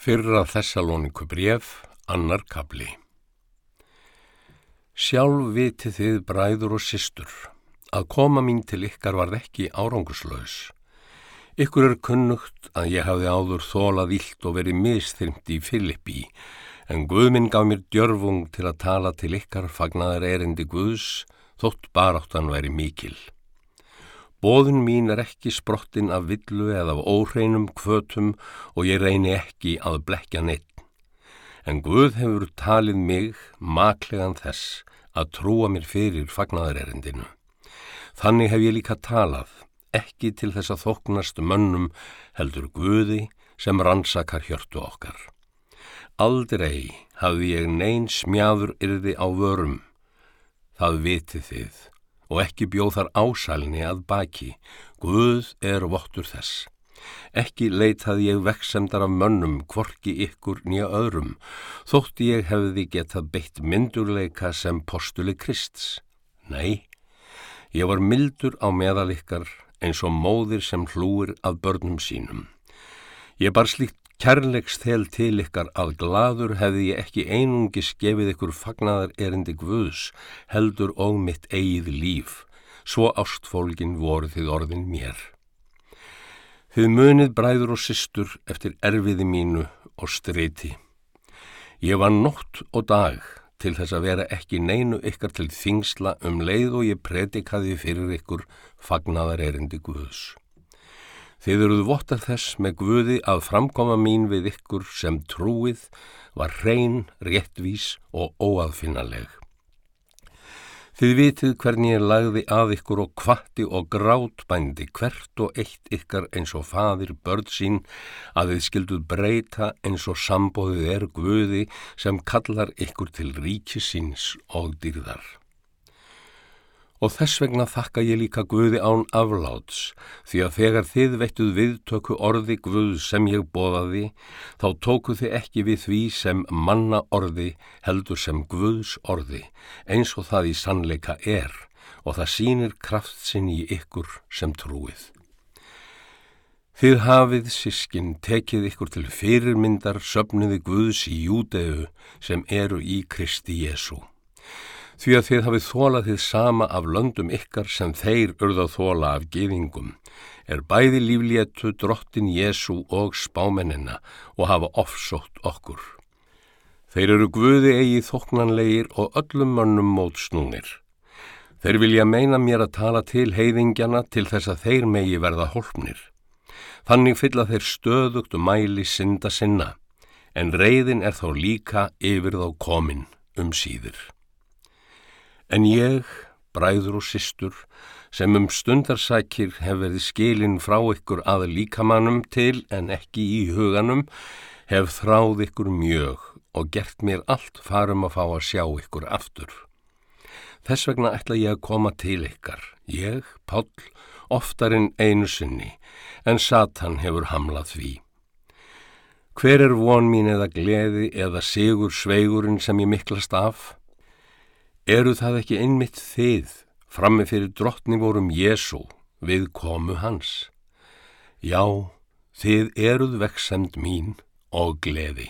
Fyrra Þessalóniku bref, annar kabli. Sjálf viti þið bræður og systur, að koma mín til ykkar varð ekki áranguslaus. Ykkur er kunnugt að ég hafði áður þólað illt og verið misþyrmt í Filippi, en Guðminn gaf mér djörfung til að tala til ykkar fagnaðar erindi Guðs, þótt baráttan væri mikil. Bóðun mín er ekki sprottin af villu eða af óhreinum kvötum og ég reyni ekki að blekja neitt. En Guð hefur talið mig maklegan þess að trúa mér fyrir fagnaðarerindinu. Þannig hef ég líka talað, ekki til þess að þoknast mönnum heldur Guði sem rannsakar hjörtu okkar. Aldrei hafði ég neyn smjáður yrði á vörum. Það viti þið og ekki bjóð þar ásælni að baki. Guð er vottur þess. Ekki leitað ég veksemdar af mönnum, kvorki ykkur nýja öðrum, þótt ég hefði getað beitt myndurleika sem postuli Krists. Nei, ég var mildur á meðal ykkar eins og móðir sem hlúir af börnum sínum. Ég bar slíkt kærleiksþel til ykkar að gladur hefði ég ekki einungi skefið ykkur fagnaðar erindi Guðs, heldur og mitt eigið líf, svo ástfólgin voru þið orðin mér. Þið munið bræður og systur eftir erfiði mínu og striti. Ég var nótt og dag til þess að vera ekki neinu ykkar til þingsla um leið og ég predikaði fyrir ykkur fagnaðar erindi Guðs. Þið eruð vottar þess með Guði að framkoma mín við ykkur sem trúið var hrein, réttvís og óaðfinnaleg. Þið vitið hvernig ég lagði að ykkur og kvatti og grátbændi hvert og eitt ykkar eins og fadir börn sín að þið skilduð breyta eins og sambóðið er Guði sem kallar ykkur til ríkisins og dýrðar. Og þess vegna þakka ég líka Guði án afláts, því að þegar þið veittuð viðtöku orði Guð sem ég bóðaði, þá tóku þið ekki við því sem manna orði heldur sem Guðs orði, eins og það í sannleika er, og það sínir kraft sinn í ykkur sem trúið. Þið hafið, sískin, tekið ykkur til fyrirmyndar söfniði Guðs í júdegu sem eru í Kristi Jésu því að þið hafið þólað þið sama af löndum ykkar sem þeir urða þóla af geðingum, er bæði lífléttu drottin Jésu og spámennina og hafa offsótt okkur. Þeir eru guði eigi þoknanlegir og öllum mönnum mót snúnir. Þeir vilja meina mér að tala til heiðingjana til þess að þeir megi verða hólpnir. Þannig fylla þeir stöðugt og mæli synda sinna, en reyðin er þá líka yfir þá komin um síður. En ég, bræður og systur, sem um stundarsækir hef verið skilin frá ykkur að líkamannum til en ekki í huganum, hef þráð ykkur mjög og gert mér allt farum að fá að sjá ykkur aftur. Þess vegna ætla ég að koma til ykkar, ég, Páll, oftarinn einu sinni, en Satan hefur hamlað því. Hver er von mín eða gleði eða sigur sveigurinn sem ég miklast af? Eru það ekki einmitt þið frammi fyrir drottni vorum Jésu við komu hans? Já, þið eruð veksemd mín og gleði.